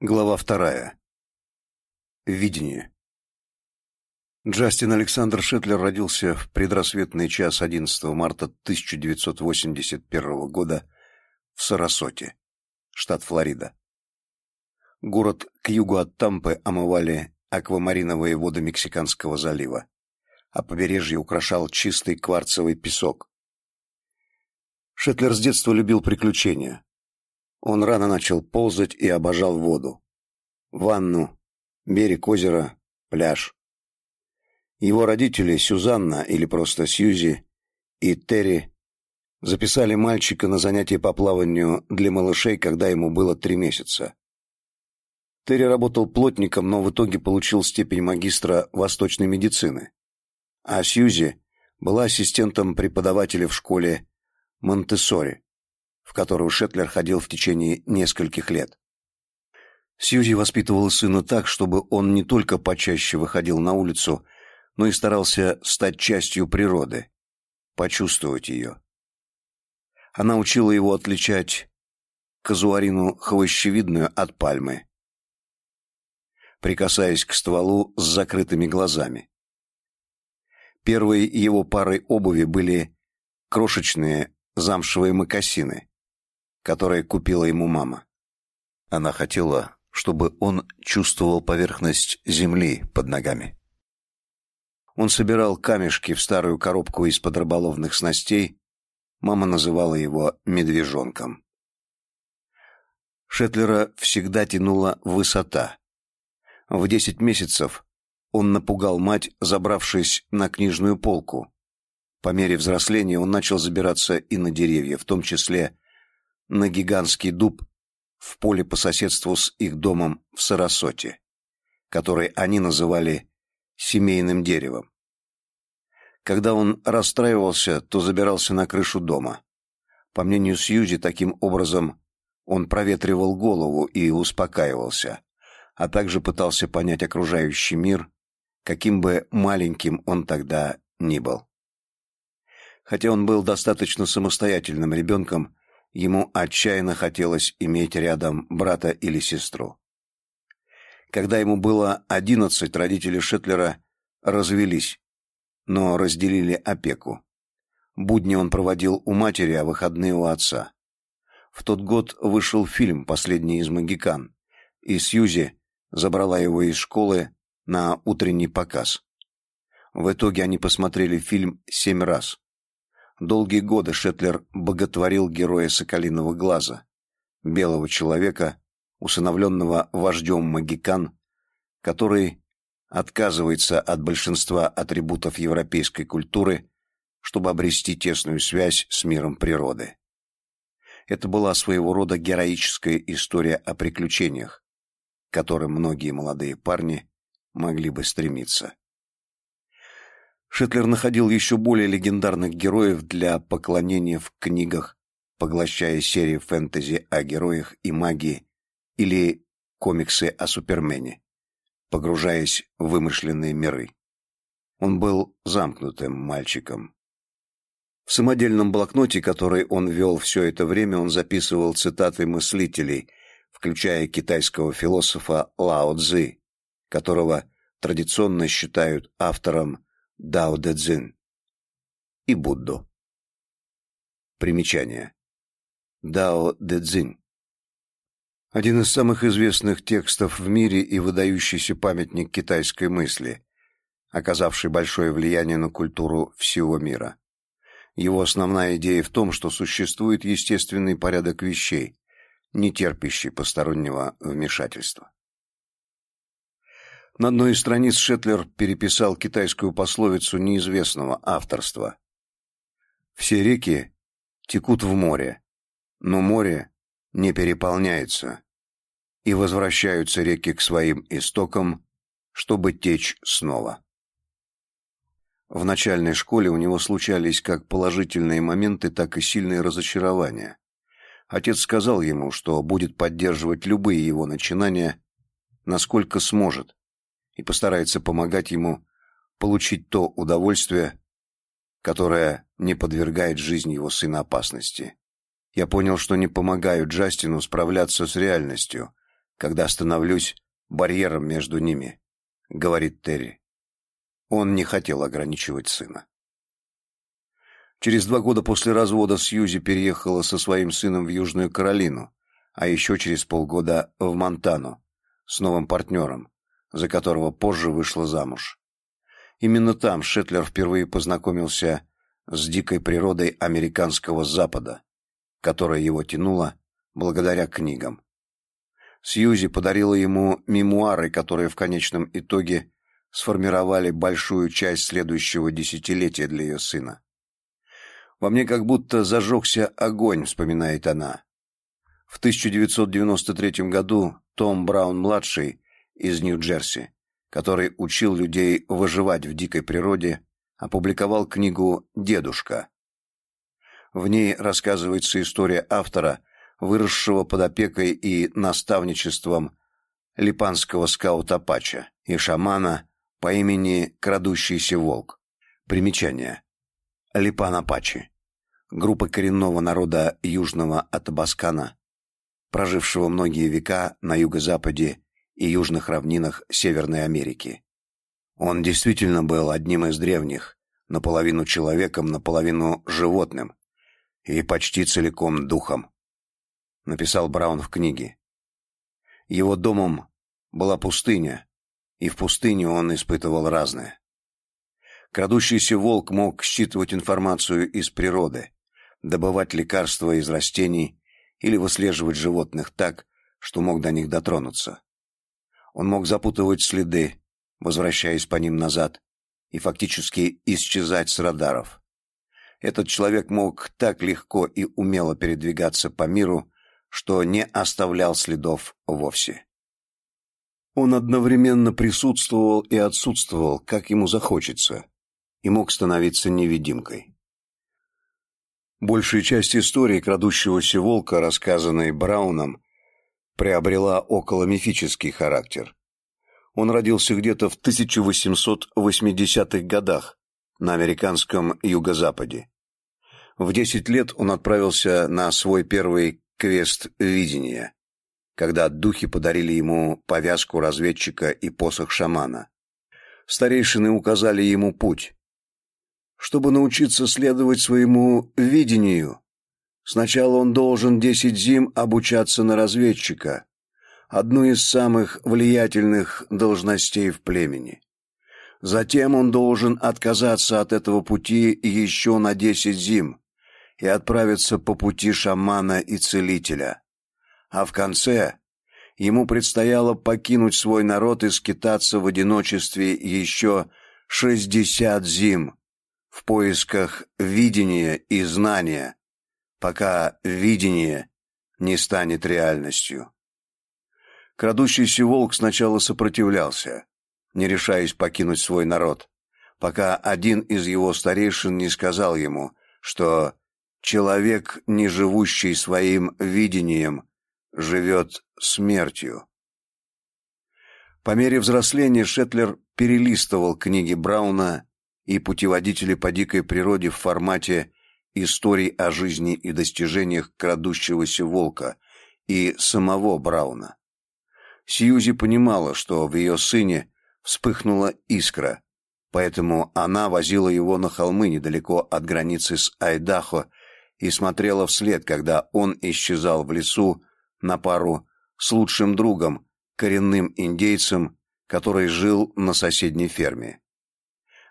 Глава вторая. Видение. Джастин Александр Шетлер родился в предрассветный час 11 марта 1981 года в Сарасоте, штат Флорида. Город к югу от Тампы омывали аквамариновые воды Мексиканского залива, а побережье украшал чистый кварцевый песок. Шетлер с детства любил приключения. Он рано начал ползать и обожал воду. Ванну, берег озера, пляж. Его родители, Сюзанна или просто Сьюзи, и Терри, записали мальчика на занятия по плаванию для малышей, когда ему было три месяца. Терри работал плотником, но в итоге получил степень магистра восточной медицины. А Сьюзи была ассистентом преподавателя в школе Монтессори в которую Шетлер ходил в течение нескольких лет. Сьюзи воспитывала сына так, чтобы он не только почаще выходил на улицу, но и старался стать частью природы, почувствовать ее. Она учила его отличать казуарину хвощевидную от пальмы, прикасаясь к стволу с закрытыми глазами. Первой его парой обуви были крошечные замшевые мокасины, которые купила ему мама. Она хотела, чтобы он чувствовал поверхность земли под ногами. Он собирал камешки в старую коробку из-под рыболовных снастей. Мама называла его медвежонком. Шетлера всегда тянула высота. В десять месяцев он напугал мать, забравшись на книжную полку. По мере взросления он начал забираться и на деревья, в том числе на гигантский дуб в поле по соседству с их домом в Сарасоте, который они называли семейным деревом. Когда он расстраивался, то забирался на крышу дома. По мнению Сьюзи, таким образом он проветривал голову и успокаивался, а также пытался понять окружающий мир, каким бы маленьким он тогда ни был. Хотя он был достаточно самостоятельным ребенком, Ему отчаянно хотелось иметь рядом брата или сестру. Когда ему было одиннадцать, родители Шетлера развелись, но разделили опеку. Будни он проводил у матери, а выходные у отца. В тот год вышел фильм «Последний из магикан», и Сьюзи забрала его из школы на утренний показ. В итоге они посмотрели фильм семь раз. Долгие годы Шетлер боготворил героя Соколиного глаза, белого человека, усыновленного вождем магикан, который отказывается от большинства атрибутов европейской культуры, чтобы обрести тесную связь с миром природы. Это была своего рода героическая история о приключениях, к которым многие молодые парни могли бы стремиться. Шитлер находил еще более легендарных героев для поклонения в книгах, поглощая серии фэнтези о героях и магии или комиксы о Супермене, погружаясь в вымышленные миры. Он был замкнутым мальчиком. В самодельном блокноте, который он вел все это время, он записывал цитаты мыслителей, включая китайского философа Лао Цзы, которого традиционно считают автором Дао Дэ Цзин и Будду. Примечание. Дао Дэ Цзин. Один из самых известных текстов в мире и выдающийся памятник китайской мысли, оказавший большое влияние на культуру всего мира. Его основная идея в том, что существует естественный порядок вещей, не терпящий постороннего вмешательства. На одной из страниц Шетлер переписал китайскую пословицу неизвестного авторства. Все реки текут в море, но море не переполняется, и возвращаются реки к своим истокам, чтобы течь снова. В начальной школе у него случались как положительные моменты, так и сильные разочарования. Отец сказал ему, что будет поддерживать любые его начинания, насколько сможет, и постарается помогать ему получить то удовольствие, которое не подвергает жизнь его сына опасности. Я понял, что не помогаю Джастину справляться с реальностью, когда становлюсь барьером между ними, говорит Терри. Он не хотел ограничивать сына. Через два года после развода Сьюзи переехала со своим сыном в Южную Каролину, а еще через полгода в Монтану с новым партнером, за которого позже вышла замуж. Именно там Шетлер впервые познакомился с дикой природой американского Запада, которая его тянула благодаря книгам. Сьюзи подарила ему мемуары, которые в конечном итоге сформировали большую часть следующего десятилетия для ее сына. Во мне как будто зажегся огонь, вспоминает она. В 1993 году Том Браун-младший из Нью-Джерси, который учил людей выживать в дикой природе, опубликовал книгу «Дедушка». В ней рассказывается история автора, выросшего под опекой и наставничеством липанского скаута Пача и шамана по имени Крадущийся Волк. Примечание. Липан Апачи. Группа коренного народа Южного Атабаскана, прожившего многие века на юго-западе и южных равнинах Северной Америки. Он действительно был одним из древних, наполовину человеком, наполовину животным и почти целиком духом, написал Браун в книге. Его домом была пустыня, и в пустыне он испытывал разное. Крадущийся волк мог считывать информацию из природы, добывать лекарства из растений или выслеживать животных так, что мог до них дотронуться. Он мог запутывать следы, возвращаясь по ним назад, и фактически исчезать с радаров. Этот человек мог так легко и умело передвигаться по миру, что не оставлял следов вовсе. Он одновременно присутствовал и отсутствовал, как ему захочется, и мог становиться невидимкой. Большая часть истории крадущегося волка, рассказанной Брауном, приобрела околомифический характер. Он родился где-то в 1880-х годах на американском юго-западе. В 10 лет он отправился на свой первый квест видения, когда духи подарили ему повязку разведчика и посох шамана. Старейшины указали ему путь. Чтобы научиться следовать своему видению, сначала он должен десять зим обучаться на разведчика, одну из самых влиятельных должностей в племени. Затем он должен отказаться от этого пути еще на десять зим и отправиться по пути шамана и целителя. А в конце ему предстояло покинуть свой народ и скитаться в одиночестве еще шестьдесят зим в поисках видения и знания, пока видение не станет реальностью. Крадущийся волк сначала сопротивлялся, не решаясь покинуть свой народ, пока один из его старейшин не сказал ему, что человек, не живущий своим видением, живет смертью. По мере взросления Шетлер перелистывал книги Брауна и путеводители по дикой природе в формате историй о жизни и достижениях крадущегося волка и самого Брауна. Сьюзи понимала, что в ее сыне вспыхнула искра, поэтому она возила его на холмы недалеко от границы с Айдахо и смотрела вслед, когда он исчезал в лесу на пару с лучшим другом, коренным индейцем, который жил на соседней ферме.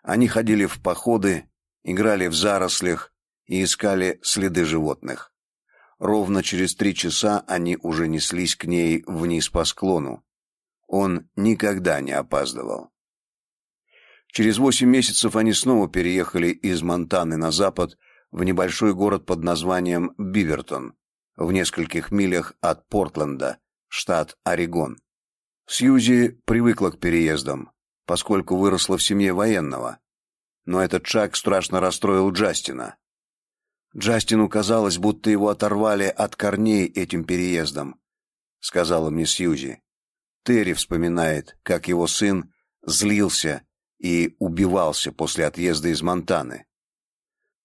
Они ходили в походы, играли в зарослях и искали следы животных. Ровно через три часа они уже неслись к ней вниз по склону. Он никогда не опаздывал. Через восемь месяцев они снова переехали из Монтаны на запад в небольшой город под названием Бивертон, в нескольких милях от Портленда, штат Орегон. Сьюзи привыкла к переездам, поскольку выросла в семье военного. Но этот шаг страшно расстроил Джастина. Джастину казалось, будто его оторвали от корней этим переездом, сказала мне Сьюзи. Терри вспоминает, как его сын злился и убивался после отъезда из Монтаны.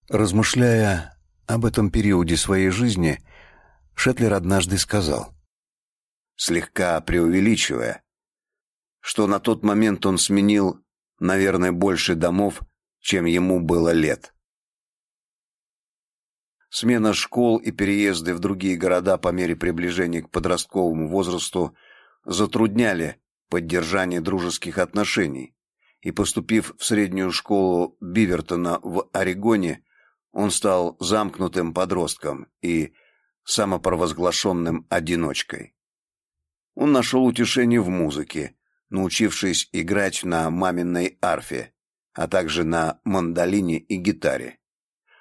Размышляя об этом периоде своей жизни, Шетлер однажды сказал: слегка преувеличивая, что на тот момент он сменил, наверное, больше домов, чем ему было лет. Смена школ и переезды в другие города по мере приближения к подростковому возрасту затрудняли поддержание дружеских отношений, и поступив в среднюю школу Бивертона в Орегоне, он стал замкнутым подростком и самопровозглашенным одиночкой. Он нашел утешение в музыке, научившись играть на маминой арфе, а также на мандолине и гитаре.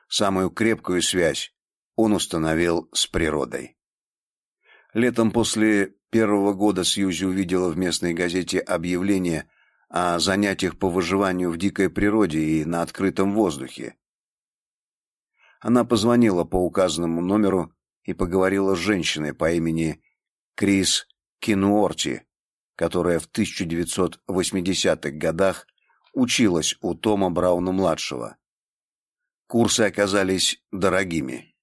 Самую крепкую связь он установил с природой. Летом после первого года Сьюзи увидела в местной газете объявление о занятиях по выживанию в дикой природе и на открытом воздухе. Она позвонила по указанному номеру и поговорила с женщиной по имени Крис Кинуорти, которая в 1980-х годах училась у Тома Брауна-младшего. Курсы оказались дорогими,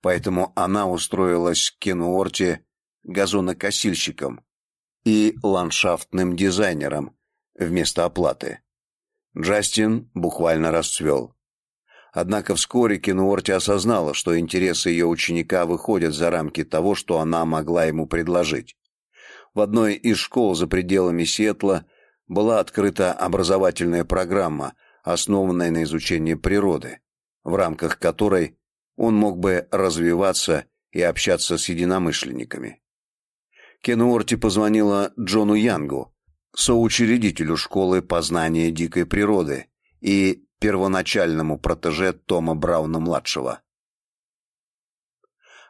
поэтому она устроилась к Кинуорти газонокосильщиком и ландшафтным дизайнером вместо оплаты. Джастин буквально расцвел. Однако вскоре Кинуорти осознала, что интересы ее ученика выходят за рамки того, что она могла ему предложить. В одной из школ за пределами Сиэтла была открыта образовательная программа, основанная на изучении природы, в рамках которой он мог бы развиваться и общаться с единомышленниками. Кенуорти позвонила Джону Янгу, соучредителю школы познания дикой природы и первоначальному протеже Тома Брауна-младшего.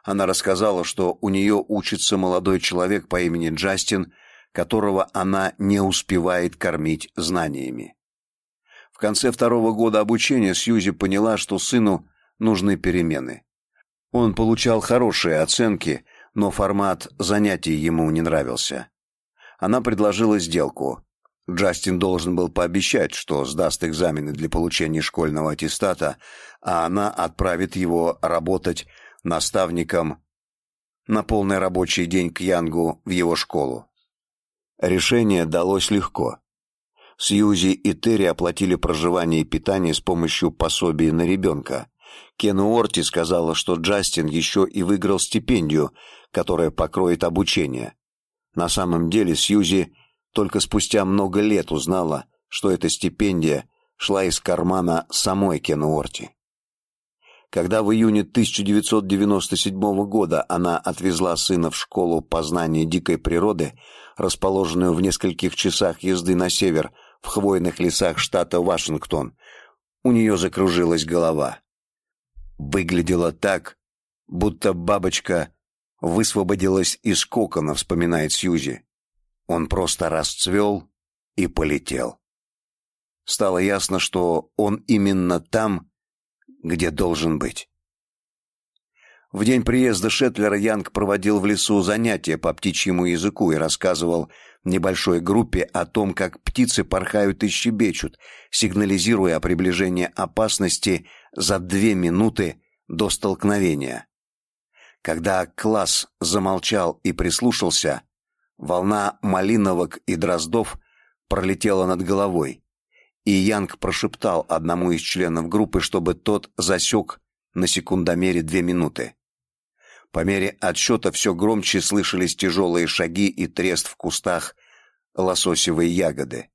Она рассказала, что у нее учится молодой человек по имени Джастин, которого она не успевает кормить знаниями. В конце второго года обучения Сьюзи поняла, что сыну нужны перемены. Он получал хорошие оценки, но формат занятий ему не нравился. Она предложила сделку. Джастин должен был пообещать, что сдаст экзамены для получения школьного аттестата, а она отправит его работать наставником на полный рабочий день к Янгу в его школу. Решение далось легко. Сьюзи и Терри оплатили проживание и питание с помощью пособий на ребенка. Кену Орти сказала, что Джастин еще и выиграл стипендию, которая покроет обучение. На самом деле Сьюзи только спустя много лет узнала, что эта стипендия шла из кармана самой Кену Орти. Когда в июне 1997 года она отвезла сына в школу познания дикой природы, расположенную в нескольких часах езды на север в хвойных лесах штата Вашингтон, у нее закружилась голова. Выглядело так, будто бабочка высвободилась из кокона, вспоминает Сьюзи. Он просто расцвел и полетел. Стало ясно, что он именно там, где должен быть. В день приезда Шетлера Янг проводил в лесу занятия по птичьему языку и рассказывал небольшой группе о том, как птицы порхают и щебечут, сигнализируя о приближении опасности за две минуты до столкновения. Когда класс замолчал и прислушался, волна малиновок и дроздов пролетела над головой, и Янг прошептал одному из членов группы, чтобы тот засек на секундомере две минуты. По мере отсчета все громче слышались тяжелые шаги и трест в кустах лососевой ягоды.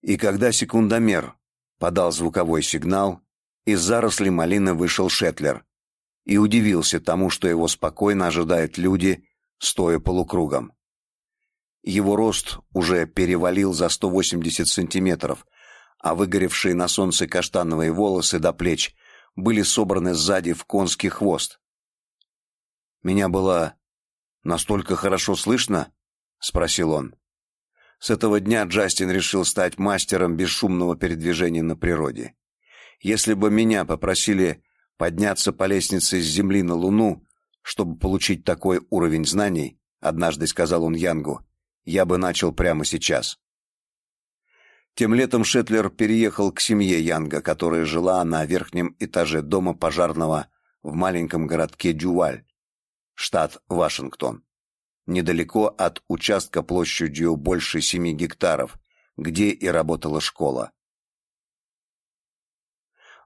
И когда секундомер подал звуковой сигнал, из зарослей малины вышел Шетлер и удивился тому, что его спокойно ожидают люди, стоя полукругом. Его рост уже перевалил за 180 сантиметров, а выгоревшие на солнце каштановые волосы до плеч были собраны сзади в конский хвост. Меня было настолько хорошо слышно, спросил он. С этого дня Джастин решил стать мастером бесшумного передвижения на природе. Если бы меня попросили подняться по лестнице с Земли на Луну, чтобы получить такой уровень знаний, однажды сказал он Янгу, я бы начал прямо сейчас. Тем летом Шетлер переехал к семье Янга, которая жила на верхнем этаже дома пожарного в маленьком городке Дюваль, штат Вашингтон. недалеко от участка площадью больше семи гектаров, где и работала школа.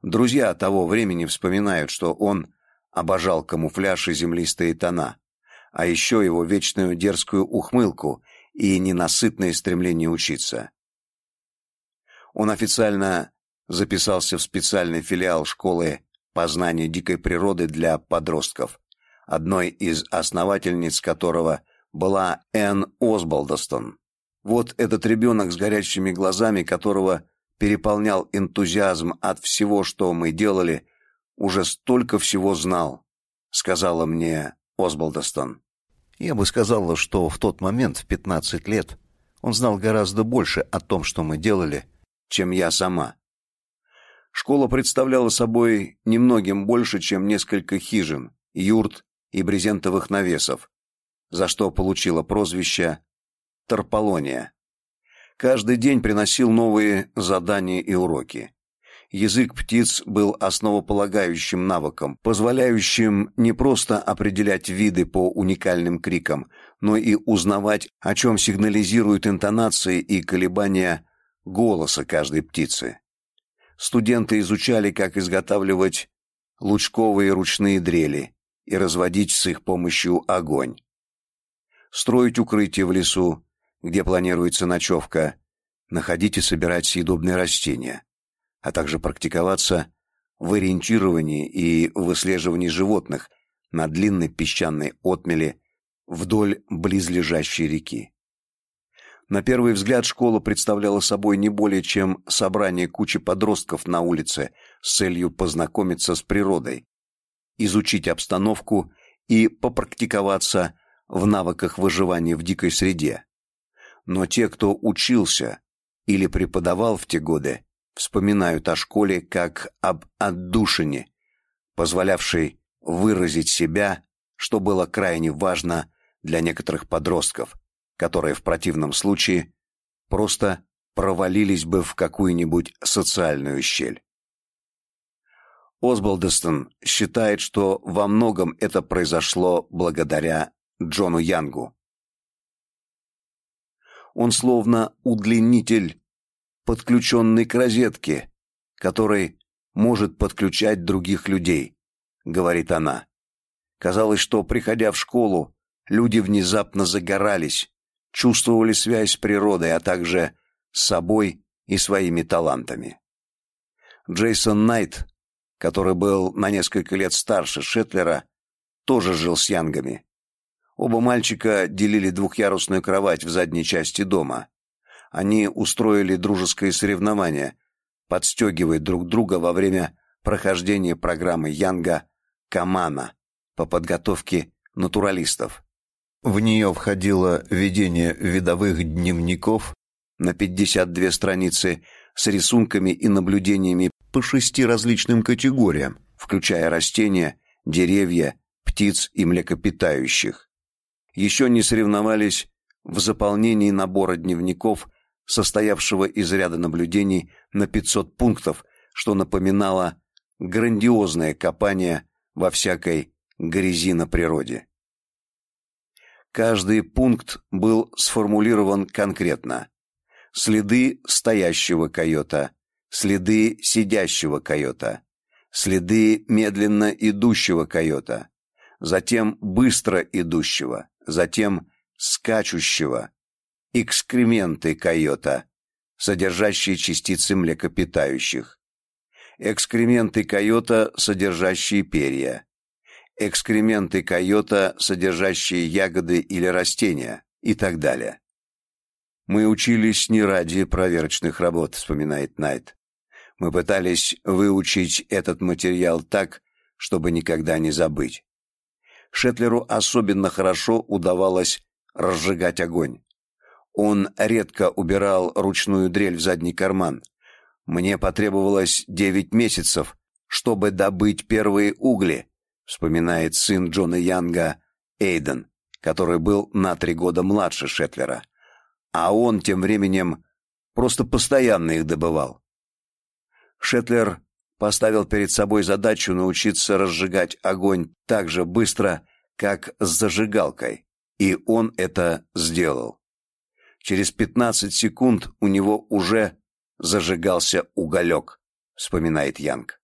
Друзья того времени вспоминают, что он обожал камуфляж и землистые тона, а еще его вечную дерзкую ухмылку и ненасытное стремление учиться. Он официально записался в специальный филиал школы познания дикой природы для подростков, одной из основательниц которого была Энн Осболдостон. Вот этот ребенок с горящими глазами, которого переполнял энтузиазм от всего, что мы делали, уже столько всего знал, сказала мне Осболдостон. Я бы сказала, что в тот момент, в 15 лет, он знал гораздо больше о том, что мы делали, чем я сама. Школа представляла собой немногим больше, чем несколько хижин, юрт и брезентовых навесов, за что получила прозвище Тарполония. Каждый день приносил новые задания и уроки. Язык птиц был основополагающим навыком, позволяющим не просто определять виды по уникальным крикам, но и узнавать, о чем сигнализируют интонации и колебания голоса каждой птицы. Студенты изучали, как изготавливать лучковые ручные дрели и разводить с их помощью огонь. Строить укрытие в лесу, где планируется ночевка, находить и собирать съедобные растения, а также практиковаться в ориентировании и выслеживании животных на длинной песчаной отмели вдоль близлежащей реки. На первый взгляд школа представляла собой не более чем собрание кучи подростков на улице с целью познакомиться с природой, изучить обстановку и попрактиковаться в навыках выживания в дикой среде. Но те, кто учился или преподавал в те годы, вспоминают о школе как об отдушине, позволявшей выразить себя, что было крайне важно для некоторых подростков – которые в противном случае просто провалились бы в какую-нибудь социальную щель. Осболдестон считает, что во многом это произошло благодаря Джону Янгу. Он словно удлинитель, подключенный к розетке, который может подключать других людей, говорит она. Казалось, что приходя в школу, люди внезапно загорались, чувствовали связь с природой, а также с собой и своими талантами. Джейсон Найт, который был на несколько лет старше Шетлера, тоже жил с Янгами. Оба мальчика делили двухъярусную кровать в задней части дома. Они устроили дружеское соревнование, подстегивая друг друга во время прохождения программы Янга «Камана» по подготовке натуралистов. В нее входило ведение видовых дневников на 52 страницы с рисунками и наблюдениями по шести различным категориям, включая растения, деревья, птиц и млекопитающих. Еще не соревновались в заполнении набора дневников, состоявшего из ряда наблюдений на 500 пунктов, что напоминало грандиозное копание во всякой грязи на природе. Каждый пункт был сформулирован конкретно. Следы стоящего койота, следы сидящего койота, следы медленно идущего койота, затем быстро идущего, затем скачущего, экскременты койота, содержащие частицы млекопитающих, экскременты койота, содержащие перья, экскременты койота, содержащие ягоды или растения и так далее. Мы учились не ради проверочных работ, вспоминает Найт. Мы пытались выучить этот материал так, чтобы никогда не забыть. Шетлеру особенно хорошо удавалось разжигать огонь. Он редко убирал ручную дрель в задний карман. Мне потребовалось девять месяцев, чтобы добыть первые угли, вспоминает сын Джона Янга Эйден, который был на три года младше Шетлера. А он тем временем просто постоянно их добывал. Шетлер поставил перед собой задачу научиться разжигать огонь так же быстро, как с зажигалкой, И он это сделал. Через 15 секунд у него уже зажигался уголек, вспоминает Янг.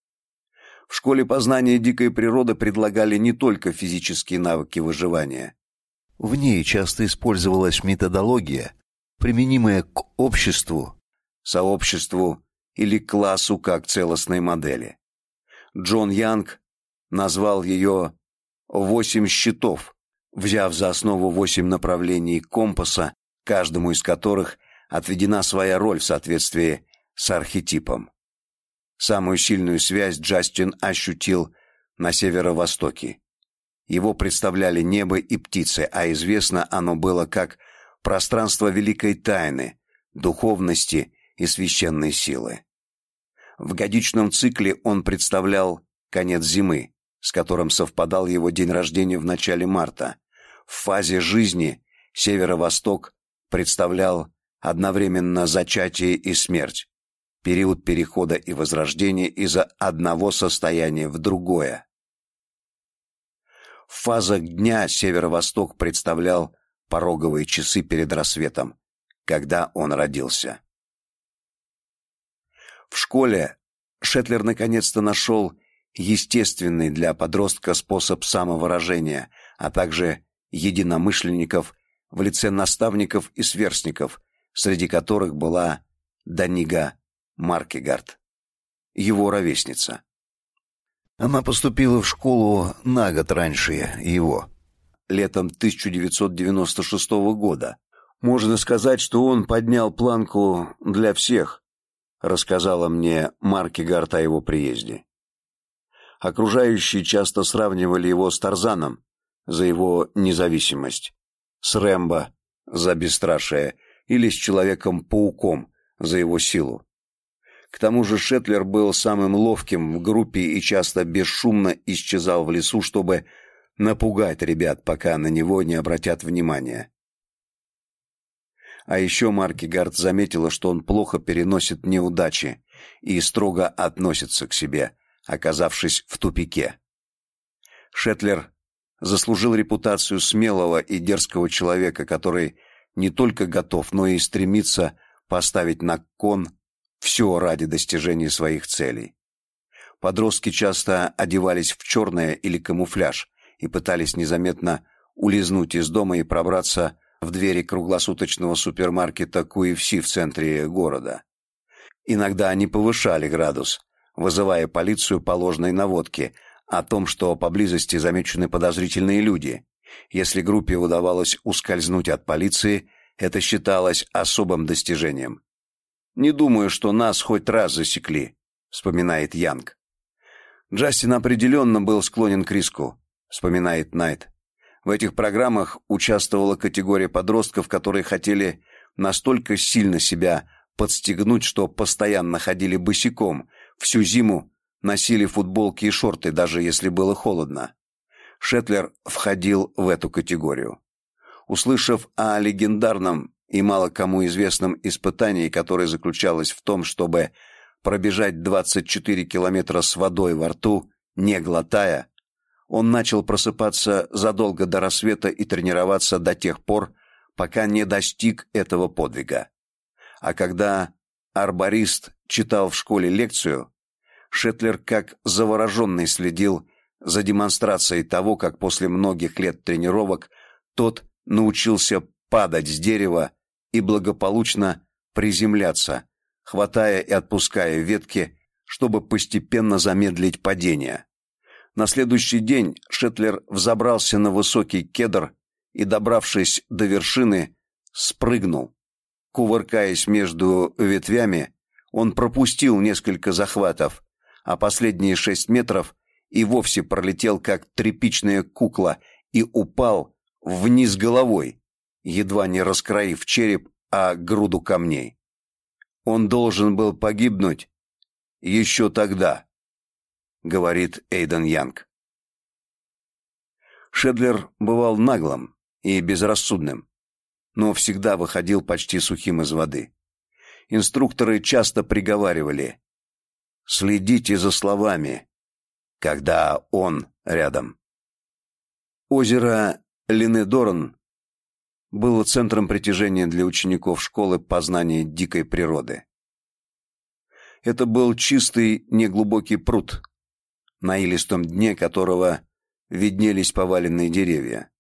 В школе познания дикой природы предлагали не только физические навыки выживания. В ней часто использовалась методология, применимая к обществу, сообществу или классу как целостной модели. Джон Янг назвал ее «восемь щитов», взяв за основу восемь направлений компаса, каждому из которых отведена своя роль в соответствии с архетипом. Самую сильную связь Джастин ощутил на северо-востоке. Его представляли небо и птицы, а известно оно было как пространство великой тайны, духовности и священной силы. В годичном цикле он представлял конец зимы, с которым совпадал его день рождения в начале марта. В фазе жизни северо-восток представлял одновременно зачатие и смерть, период перехода и возрождения из одного состояния в другое. В фазах дня северо-восток представлял пороговые часы перед рассветом, когда он родился. В школе Шетлер наконец-то нашел естественный для подростка способ самовыражения, а также единомышленников в лице наставников и сверстников, среди которых была Данига Маркегард, его ровесница. Она поступила в школу на год раньше его, летом 1996 года. Можно сказать, что он поднял планку для всех, рассказала мне Маркегард о его приезде. Окружающие часто сравнивали его с Тарзаном за его независимость, с Рэмбо за бесстрашие или с Человеком-пауком за его силу. К тому же Шетлер был самым ловким в группе и часто бесшумно исчезал в лесу, чтобы напугать ребят, пока на него не обратят внимания. А еще Маркигард заметила, что он плохо переносит неудачи и строго относится к себе, оказавшись в тупике. Шетлер заслужил репутацию смелого и дерзкого человека, который не только готов, но и стремится поставить на кон все ради достижения своих целей. Подростки часто одевались в черное или камуфляж и пытались незаметно улизнуть из дома и пробраться в двери круглосуточного супермаркета QFC в центре города. Иногда они повышали градус, вызывая полицию по ложной наводке о том, что поблизости замечены подозрительные люди. Если группе удавалось ускользнуть от полиции, это считалось особым достижением. «Не думаю, что нас хоть раз засекли», — вспоминает Янг. Джастин определенно был склонен к риску, вспоминает Найт. В этих программах участвовала категория подростков, которые хотели настолько сильно себя подстегнуть, что постоянно ходили босиком, всю зиму носили футболки и шорты, даже если было холодно. Шетлер входил в эту категорию. Услышав о легендарном и мало кому известном испытании, которое заключалось в том, чтобы пробежать 24 километра с водой во рту, не глотая, он начал просыпаться задолго до рассвета и тренироваться до тех пор, пока не достиг этого подвига. А когда арборист читал в школе лекцию, Шетлер как завороженный следил за демонстрацией того, как после многих лет тренировок тот научился падать с дерева и благополучно приземляться, хватая и отпуская ветки, чтобы постепенно замедлить падение. На следующий день Шетлер взобрался на высокий кедр и, добравшись до вершины, спрыгнул. Кувыркаясь между ветвями, он пропустил несколько захватов, а последние шесть метров и вовсе пролетел как тряпичная кукла и упал вниз головой, едва не раскроив череп о груду камней. Он должен был погибнуть еще тогда говорит Эйден Янг. Шедлер бывал наглым и безрассудным, но всегда выходил почти сухим из воды. Инструкторы часто приговаривали: "Следите за словами, когда он рядом". Озеро Ленедорн было центром притяжения для учеников школы познания дикой природы. Это был чистый, неглубокий пруд, на илистом дне которого виднелись поваленные деревья.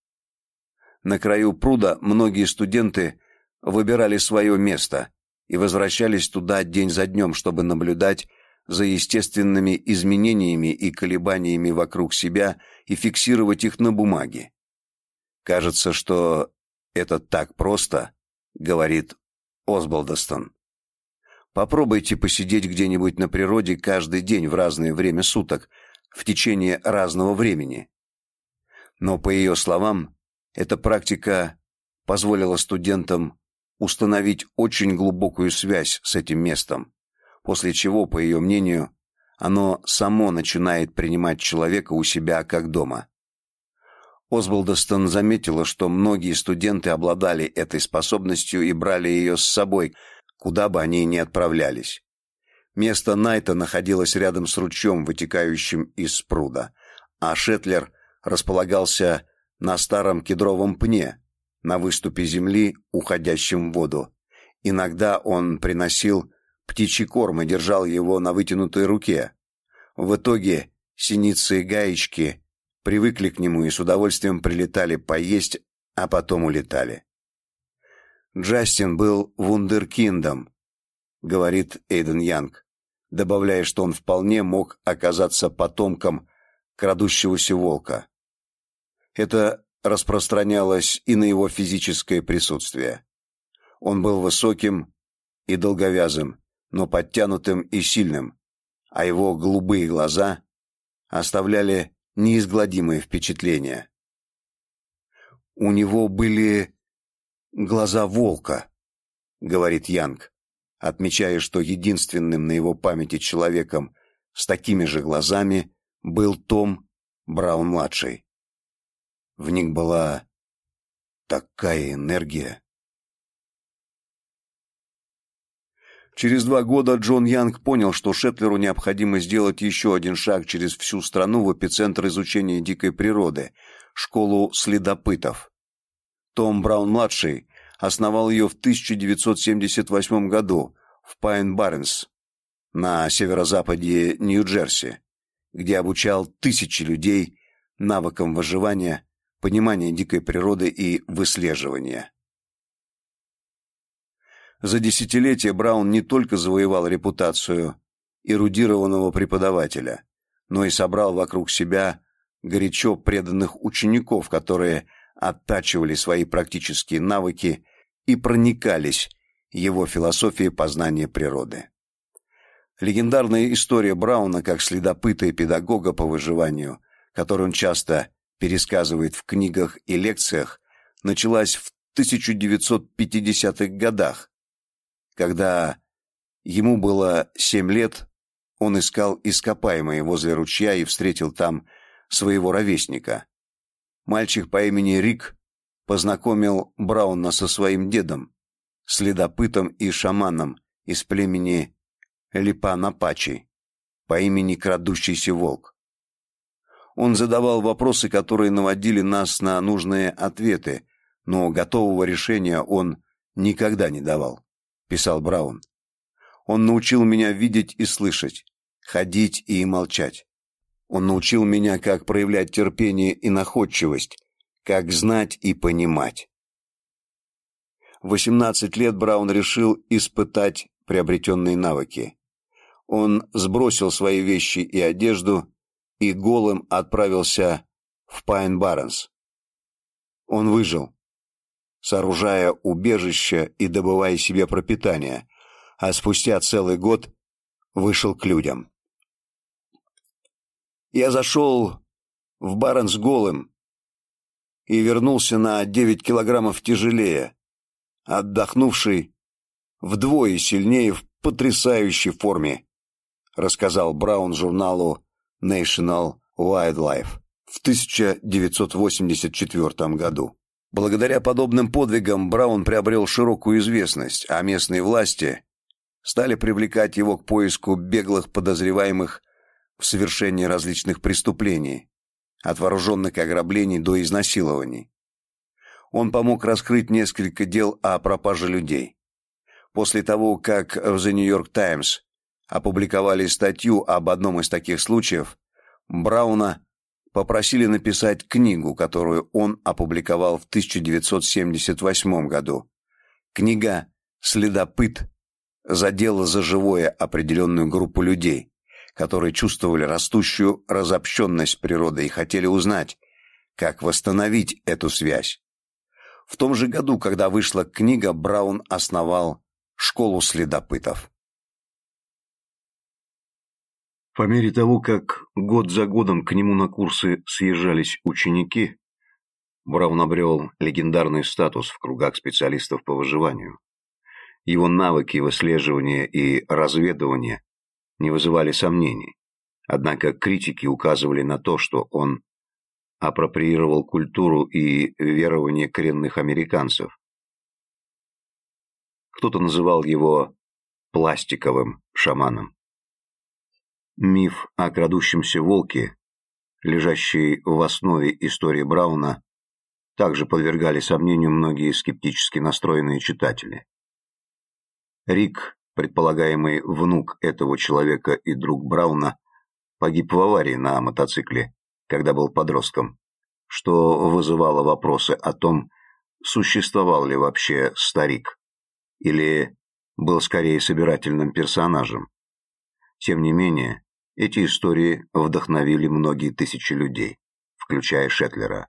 На краю пруда многие студенты выбирали свое место и возвращались туда день за днем, чтобы наблюдать за естественными изменениями и колебаниями вокруг себя и фиксировать их на бумаге. Кажется, что это так просто, говорит Осболдостон. Попробуйте посидеть где-нибудь на природе каждый день в разное время суток, в течение разного времени. Но, по ее словам, эта практика позволила студентам установить очень глубокую связь с этим местом, после чего, по ее мнению, оно само начинает принимать человека у себя как дома. Осболдостон заметила, что многие студенты обладали этой способностью и брали ее с собой, куда бы они ни отправлялись. Место Найта находилось рядом с ручьем, вытекающим из пруда, а Шетлер располагался на старом кедровом пне, на выступе земли, уходящем в воду. Иногда он приносил птичий корм и держал его на вытянутой руке. В итоге синицы и гаечки привыкли к нему и с удовольствием прилетали поесть, а потом улетали. Джастин был вундеркиндом, говорит Эйден Янг, добавляя, что он вполне мог оказаться потомком крадущегося волка. Это распространялось и на его физическое присутствие. Он был высоким и долговязым, но подтянутым и сильным, а его голубые глаза оставляли неизгладимое впечатление. У него были глаза волка, говорит Янг, отмечая, что единственным на его памяти человеком с такими же глазами был Том Браун-младший. В них была такая энергия. Через два года Джон Янг понял, что Шетлеру необходимо сделать еще один шаг через всю страну в эпицентр изучения дикой природы – школу следопытов. Том Браун-младший основал ее в 1978 году в Пайн-Барнс на северо-западе Нью-Джерси, где обучал тысячи людей навыкам выживания, понимания дикой природы и выслеживания. За десятилетия Браун не только завоевал репутацию эрудированного преподавателя, но и собрал вокруг себя горячо преданных учеников, которые оттачивали свои практические навыки и проникались его философией познания природы. Легендарная история Брауна как следопыта и педагога по выживанию, которую он часто пересказывает в книгах и лекциях, началась в 1950-х годах, когда ему было семь лет, он искал ископаемые возле ручья и встретил там своего ровесника. Мальчик по имени Рик познакомил Брауна со своим дедом, следопытом и шаманом из племени Липанапачи по имени Крадущийся Волк. Он задавал вопросы, которые наводили нас на нужные ответы, но готового решения он никогда не давал писал Браун. Он научил меня видеть и слышать, ходить и молчать. Он научил меня, как проявлять терпение и находчивость, как знать и понимать. В 18 лет Браун решил испытать приобретенные навыки. Он сбросил свои вещи и одежду и голым отправился в Пайн-Барнс. Он выжил сооружая убежище и добывая себе пропитание, а спустя целый год вышел к людям. Я зашел в Баренс голым и вернулся на девять килограммов тяжелее, отдохнувший вдвое сильнее в потрясающей форме, рассказал Браун журналу National Wildlife в 1984 году. Благодаря подобным подвигам Браун приобрел широкую известность, а местные власти стали привлекать его к поиску беглых подозреваемых в совершении различных преступлений, от вооруженных ограблений до изнасилований. Он помог раскрыть несколько дел о пропаже людей. После того, как в The New York Times опубликовали статью об одном из таких случаев, Брауна попросили написать книгу, которую он опубликовал в 1978 году. Книга «Следопыт» задела за живое определенную группу людей, которые чувствовали растущую разобщенность природы и хотели узнать, как восстановить эту связь. В том же году, когда вышла книга, Браун основал школу следопытов. По мере того, как год за годом к нему на курсы съезжались ученики, Браун обрел легендарный статус в кругах специалистов по выживанию. Его навыки выслеживания и разведывания не вызывали сомнений, однако критики указывали на то, что он апроприировал культуру и верования коренных американцев. Кто-то называл его пластиковым шаманом. Миф о крадущемся волке, лежащий в основе истории Брауна, также подвергали сомнению многие скептически настроенные читатели. Рик, предполагаемый внук этого человека и друг Брауна, погиб в аварии на мотоцикле, когда был подростком, что вызывало вопросы о том, существовал ли вообще старик, или был скорее собирательным персонажем. Тем не менее, эти истории вдохновили многие тысячи людей, включая Шетлера.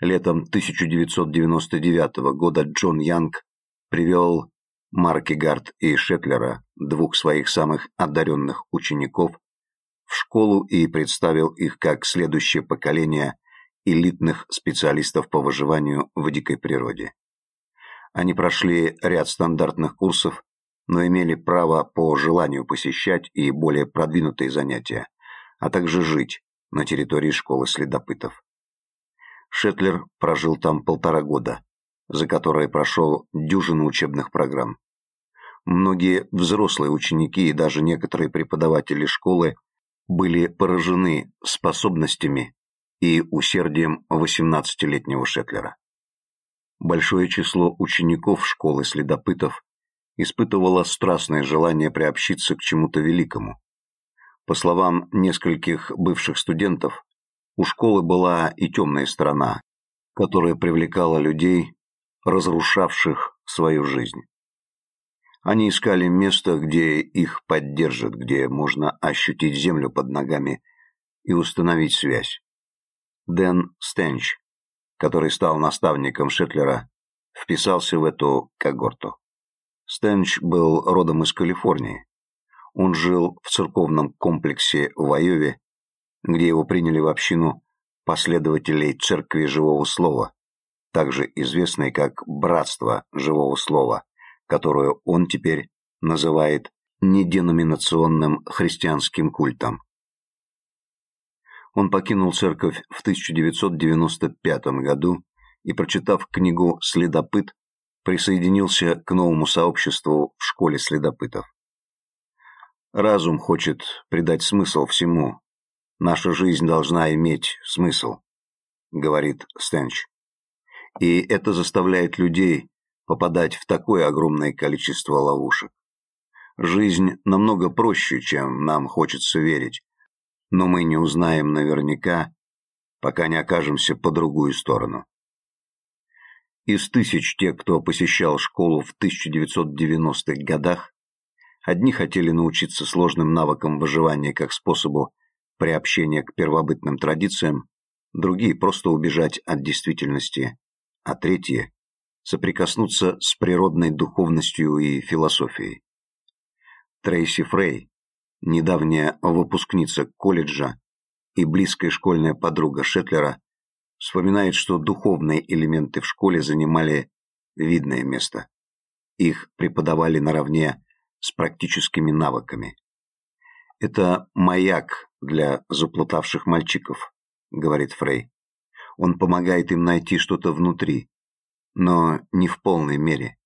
Летом 1999 года Джон Янг привел Маркигард и Шетлера, двух своих самых одаренных учеников, в школу и представил их как следующее поколение элитных специалистов по выживанию в дикой природе. Они прошли ряд стандартных курсов, но имели право по желанию посещать и более продвинутые занятия, а также жить на территории школы следопытов. Шетлер прожил там полтора года, за которые прошел дюжину учебных программ. Многие взрослые ученики и даже некоторые преподаватели школы были поражены способностями и усердием 18-летнего Шетлера. Большое число учеников школы следопытов испытывала страстное желание приобщиться к чему-то великому. По словам нескольких бывших студентов, у школы была и темная сторона, которая привлекала людей, разрушавших свою жизнь. Они искали место, где их поддержат, где можно ощутить землю под ногами и установить связь. Дэн Стенч, который стал наставником Шетлера, вписался в эту когорту. Стэнч был родом из Калифорнии. Он жил в церковном комплексе в Айове, где его приняли в общину последователей Церкви Живого Слова, также известной как Братство Живого Слова, которую он теперь называет неденоминационным христианским культом. Он покинул церковь в 1995 году и, прочитав книгу «Следопыт», присоединился к новому сообществу в школе следопытов. Разум хочет придать смысл всему. Наша жизнь должна иметь смысл, говорит Стенч. И это заставляет людей попадать в такое огромное количество ловушек. Жизнь намного проще, чем нам хочется верить, но мы не узнаем наверняка, пока не окажемся по другую сторону. Из тысяч тех, кто посещал школу в 1990-х годах, одни хотели научиться сложным навыкам выживания как способу приобщения к первобытным традициям, другие просто убежать от действительности, а третьи соприкоснуться с природной духовностью и философией. Трейси Фрей, недавняя выпускница колледжа и близкая школьная подруга Шетлера, вспоминает, что духовные элементы в школе занимали видное место. Их преподавали наравне с практическими навыками. «Это маяк для заплутавших мальчиков», — говорит Фрей. «Он помогает им найти что-то внутри, но не в полной мере.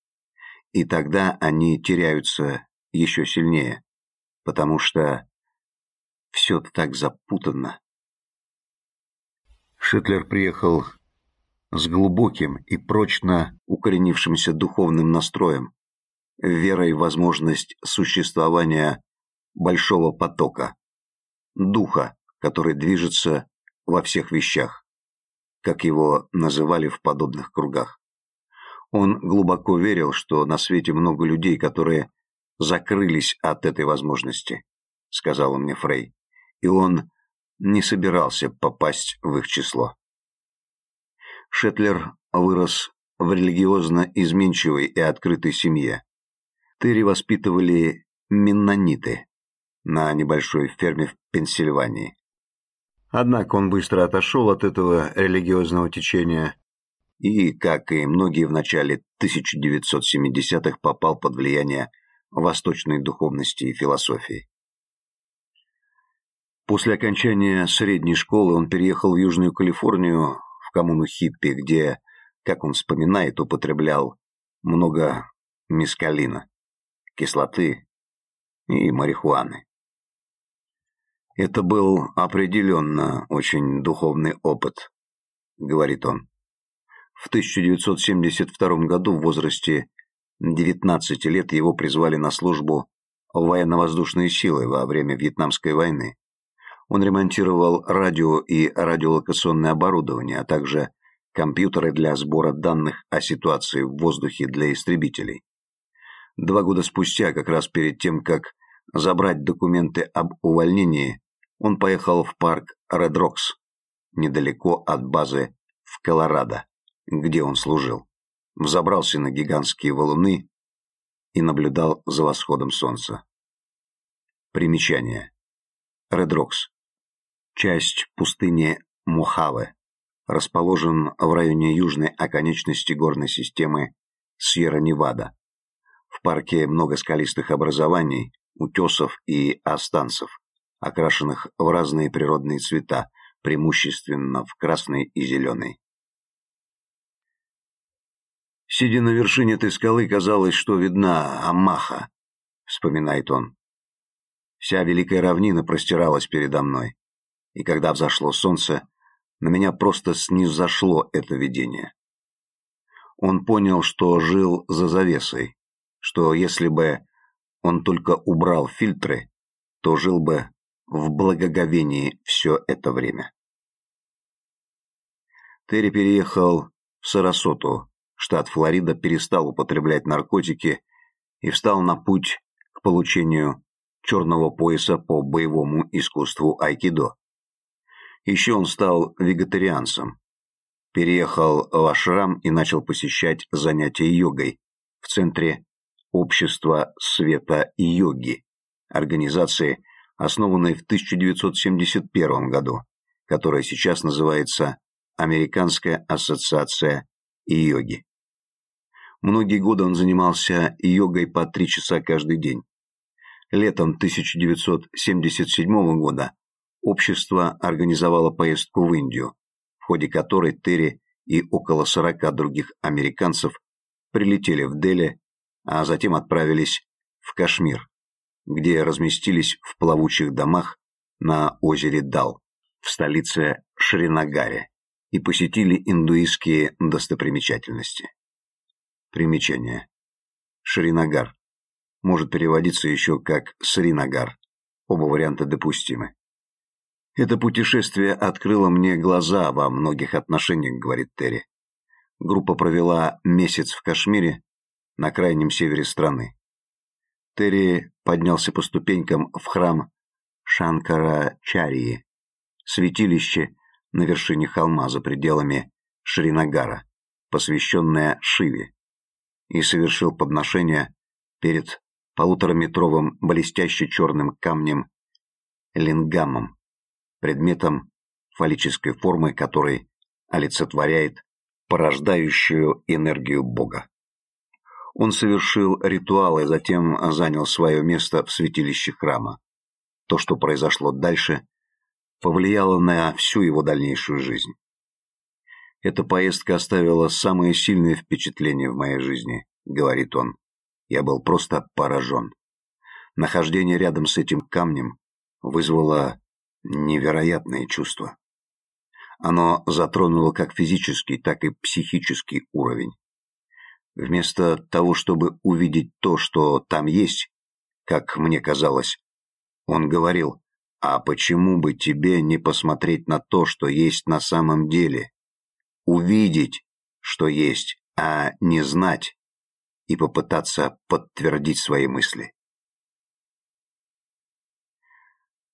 И тогда они теряются еще сильнее, потому что все так запутанно. Шетлер приехал с глубоким и прочно укоренившимся духовным настроем, верой в возможность существования большого потока, духа, который движется во всех вещах, как его называли в подобных кругах. Он глубоко верил, что на свете много людей, которые закрылись от этой возможности, сказала мне Фрей, и он не собирался попасть в их число. Шетлер вырос в религиозно изменчивой и открытой семье. Терри воспитывали меннониты на небольшой ферме в Пенсильвании. Однако он быстро отошел от этого религиозного течения и, как и многие в начале 1970-х, попал под влияние восточной духовности и философии. После окончания средней школы он переехал в Южную Калифорнию, в коммуну Хиппи, где, как он вспоминает, употреблял много мескалина, кислоты и марихуаны. Это был определенно очень духовный опыт, говорит он. В 1972 году в возрасте 19 лет его призвали на службу в военно-воздушные силы во время Вьетнамской войны. Он ремонтировал радио и радиолокационное оборудование, а также компьютеры для сбора данных о ситуации в воздухе для истребителей. Два года спустя, как раз перед тем, как забрать документы об увольнении, он поехал в парк Ред Рокс, недалеко от базы в Колорадо, где он служил. Взобрался на гигантские валуны и наблюдал за восходом солнца. Примечание. Ред Рокс часть пустыни Мохаве, расположен в районе южной оконечности горной системы Сьерра-Невада. В парке много скалистых образований, утесов и останцев, окрашенных в разные природные цвета, преимущественно в красный и зеленый. Сидя на вершине этой скалы, казалось, что видна Амаха, вспоминает он. Вся великая равнина простиралась передо мной и когда взошло солнце, на меня просто снизошло это видение. Он понял, что жил за завесой, что если бы он только убрал фильтры, то жил бы в благоговении все это время. Терри переехал в Сарасоту, штат Флорида, перестал употреблять наркотики и встал на путь к получению черного пояса по боевому искусству айкидо. Еще он стал вегетарианцем. Переехал в ашрам и начал посещать занятия йогой в центре Общества света и йоги, организации, основанной в 1971 году, которая сейчас называется Американская ассоциация йоги. Многие годы он занимался йогой по три часа каждый день. Летом 1977 года общество организовало поездку в Индию, в ходе которой Терри и около сорока других американцев прилетели в Дели, а затем отправились в Кашмир, где разместились в плавучих домах на озере Дал, в столице Шринагаре, и посетили индуистские достопримечательности. Примечание. Шринагар. Может переводиться еще как Сринагар. Оба варианта допустимы. Это путешествие открыло мне глаза во многих отношениях, говорит Терри. Группа провела месяц в Кашмире, на крайнем севере страны. Терри поднялся по ступенькам в храм Шанкара-Чарии, святилище на вершине холма за пределами Шринагара, посвященное Шиве, и совершил подношение перед полутораметровым блестяще черным камнем лингамом, предметом фаллической формы, который олицетворяет порождающую энергию Бога. Он совершил ритуал и затем занял свое место в святилище храма. То, что произошло дальше, повлияло на всю его дальнейшую жизнь. Эта поездка оставила самое сильное впечатление в моей жизни, говорит он. Я был просто поражен. Нахождение рядом с этим камнем вызвало невероятные чувства. Оно затронуло как физический, так и психический уровень. Вместо того, чтобы увидеть то, что там есть, как мне казалось, он говорил, а почему бы тебе не посмотреть на то, что есть на самом деле? Увидеть, что есть, а не знать, и попытаться подтвердить свои мысли.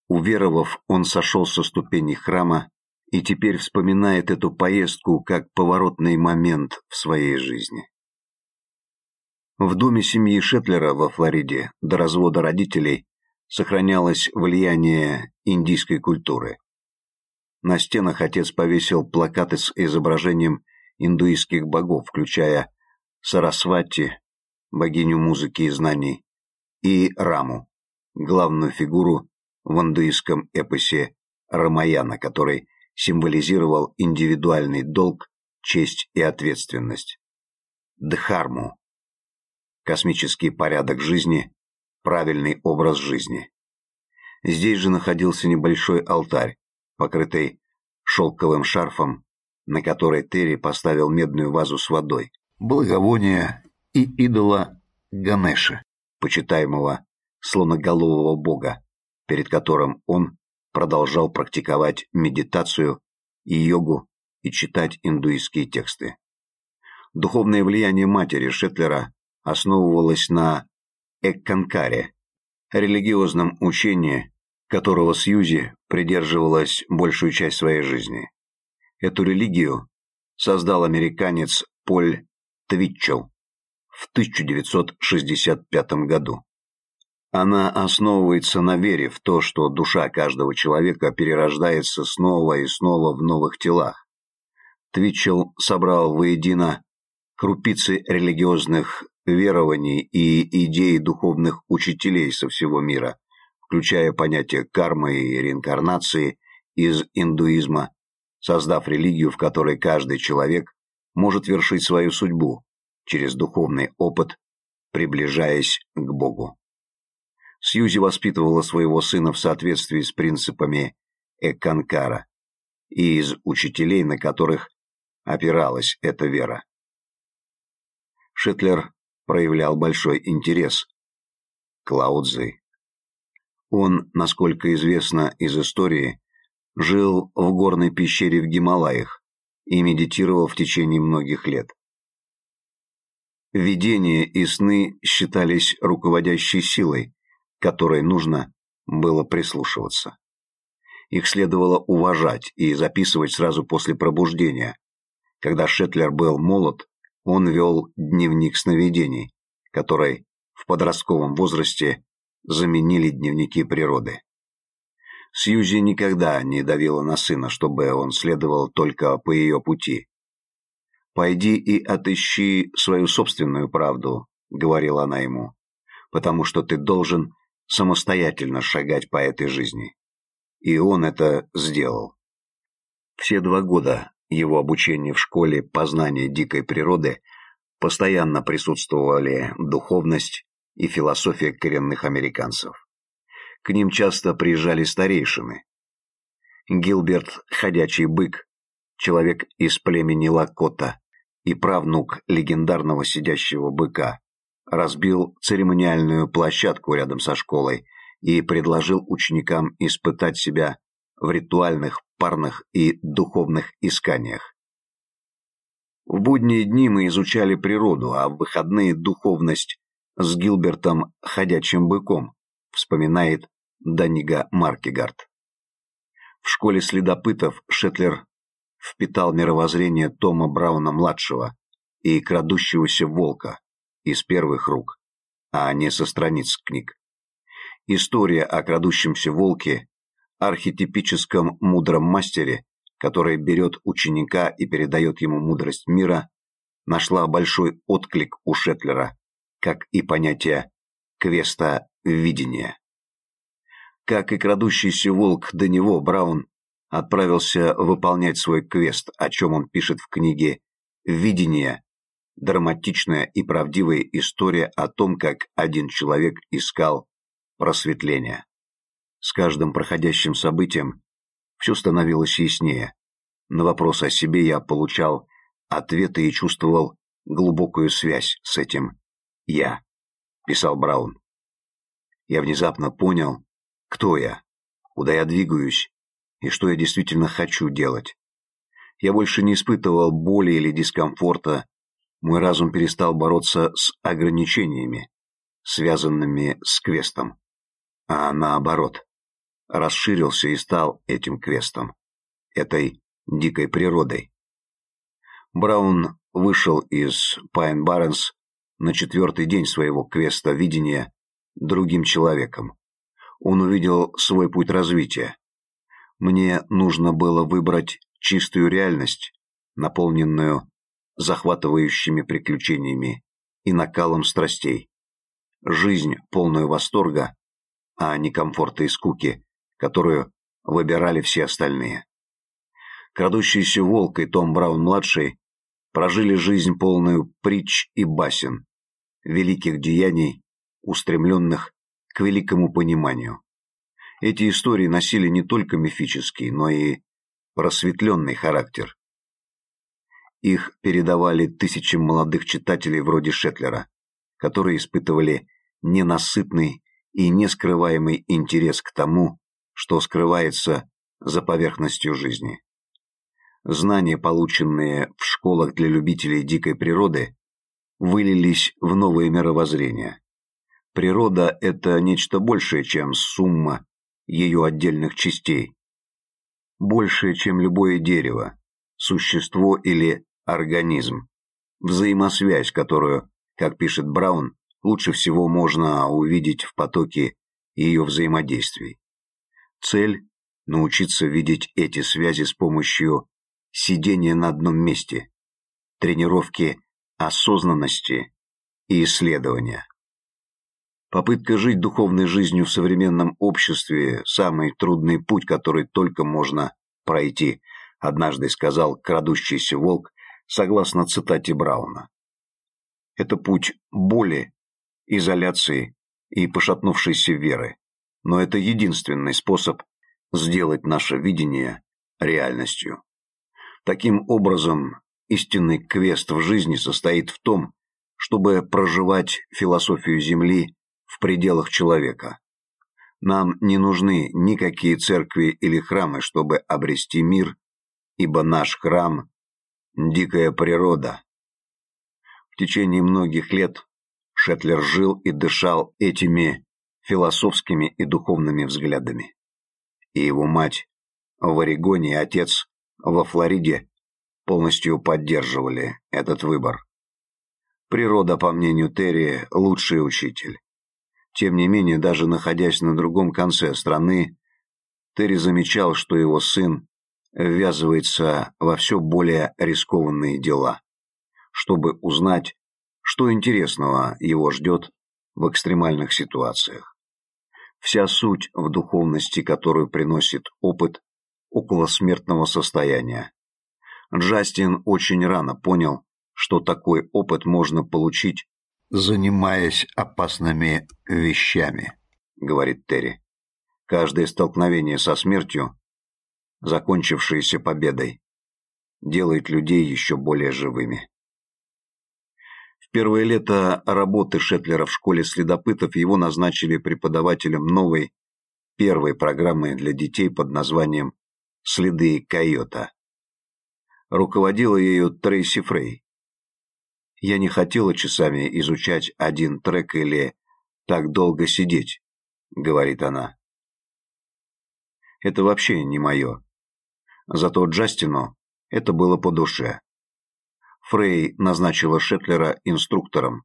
Уверовав, он сошел со ступеней храма и теперь вспоминает эту поездку как поворотный момент в своей жизни. В доме семьи Шетлера во Флориде до развода родителей сохранялось влияние индийской культуры. На стенах отец повесил плакаты с изображением индуистских богов, включая Сарасвати, богиню музыки и знаний, и Раму, главную фигуру в индуистском эпосе Рамаяна, который символизировал индивидуальный долг, честь и ответственность. Дхарму – космический порядок жизни, правильный образ жизни. Здесь же находился небольшой алтарь, покрытый шелковым шарфом, на который Терри поставил медную вазу с водой, благовония и идола Ганеша, почитаемого слоноголового бога, перед которым он продолжал практиковать медитацию и йогу и читать индуистские тексты. Духовное влияние матери Шетлера основывалось на Экканкаре, религиозном учении, которого Сьюзи придерживалась большую часть своей жизни. Эту религию создал американец Поль Твитчелл в 1965 году. Она основывается на вере в то, что душа каждого человека перерождается снова и снова в новых телах. Твитчелл собрал воедино крупицы религиозных верований и идей духовных учителей со всего мира, включая понятие кармы и реинкарнации из индуизма, создав религию, в которой каждый человек может вершить свою судьбу через духовный опыт, приближаясь к Богу. Сьюзи воспитывала своего сына в соответствии с принципами Экканкара и из учителей, на которых опиралась эта вера. Шитлер проявлял большой интерес к Лаудзы. Он, насколько известно из истории, жил в горной пещере в Гималаях и медитировал в течение многих лет. Видения и сны считались руководящей силой, которой нужно было прислушиваться. Их следовало уважать и записывать сразу после пробуждения. Когда Шетлер был молод, он вел дневник сновидений, который в подростковом возрасте заменили дневники природы. Сьюзи никогда не давила на сына, чтобы он следовал только по ее пути. «Пойди и отыщи свою собственную правду», — говорила она ему, «потому что ты должен самостоятельно шагать по этой жизни. И он это сделал. Все два года его обучения в школе познания дикой природы постоянно присутствовали духовность и философия коренных американцев. К ним часто приезжали старейшины. Гилберт – ходячий бык, человек из племени Лакота и правнук легендарного сидящего быка, разбил церемониальную площадку рядом со школой и предложил ученикам испытать себя в ритуальных, парных и духовных исканиях. В будние дни мы изучали природу, а в выходные – духовность с Гилбертом «ходячим быком», вспоминает Данига Маркигард. В школе следопытов Шетлер впитал мировоззрение Тома Брауна-младшего и крадущегося волка, из первых рук, а не со страниц книг. История о крадущемся волке, архетипическом мудром мастере, который берет ученика и передает ему мудрость мира, нашла большой отклик у Шетлера, как и понятие квеста видения. Как и крадущийся волк до него, Браун отправился выполнять свой квест, о чем он пишет в книге «Видение драматичная и правдивая история о том, как один человек искал просветления. С каждым проходящим событием все становилось яснее. На вопрос о себе я получал ответы и чувствовал глубокую связь с этим «я», писал Браун. Я внезапно понял, кто я, куда я двигаюсь и что я действительно хочу делать. Я больше не испытывал боли или дискомфорта, мой разум перестал бороться с ограничениями, связанными с квестом, а наоборот, расширился и стал этим квестом, этой дикой природой. Браун вышел из Пайн Барренс на четвертый день своего квеста видения другим человеком. Он увидел свой путь развития. Мне нужно было выбрать чистую реальность, наполненную захватывающими приключениями и накалом страстей. Жизнь, полную восторга, а не комфорта и скуки, которую выбирали все остальные. Крадущийся волк и Том Браун-младший прожили жизнь полную притч и басен, великих деяний, устремленных к великому пониманию. Эти истории носили не только мифический, но и просветленный характер. Их передавали тысячам молодых читателей вроде Шетлера, которые испытывали ненасытный и нескрываемый интерес к тому, что скрывается за поверхностью жизни. Знания, полученные в школах для любителей дикой природы, вылились в новое мировоззрение. Природа – это нечто большее, чем сумма ее отдельных частей. Большее, чем любое дерево, существо или организм. Взаимосвязь, которую, как пишет Браун, лучше всего можно увидеть в потоке ее взаимодействий. Цель – научиться видеть эти связи с помощью сидения на одном месте, тренировки осознанности и исследования. Попытка жить духовной жизнью в современном обществе – самый трудный путь, который только можно пройти, однажды сказал крадущийся волк, согласно цитате Брауна. Это путь боли, изоляции и пошатнувшейся веры, но это единственный способ сделать наше видение реальностью. Таким образом, истинный квест в жизни состоит в том, чтобы проживать философию Земли в пределах человека. Нам не нужны никакие церкви или храмы, чтобы обрести мир, ибо наш храм – дикая природа. В течение многих лет Шетлер жил и дышал этими философскими и духовными взглядами. И его мать в Орегоне и отец во Флориде полностью поддерживали этот выбор. Природа, по мнению Терри, лучший учитель. Тем не менее, даже находясь на другом конце страны, Терри замечал, что его сын ввязывается во все более рискованные дела, чтобы узнать, что интересного его ждет в экстремальных ситуациях. Вся суть в духовности, которую приносит опыт около смертного состояния. Джастин очень рано понял, что такой опыт можно получить, занимаясь опасными вещами, говорит Терри. Каждое столкновение со смертью, закончившееся победой, делает людей еще более живыми. В первое лето работы Шетлера в школе следопытов его назначили преподавателем новой, первой программы для детей под названием следы койота. Руководила ею Трейси Фрей. Я не хотела часами изучать один трек или так долго сидеть, говорит она. Это вообще не мое. Зато Джастину это было по душе. Фрей назначила Шетлера инструктором.